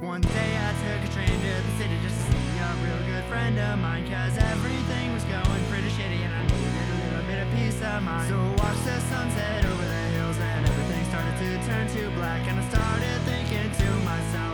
One day I took a train to the city just to see a real good friend of mine Cause everything was going pretty shitty and I needed a little bit of peace of mind. So I watched the sunset over the hills and everything started to turn to black And I started thinking to myself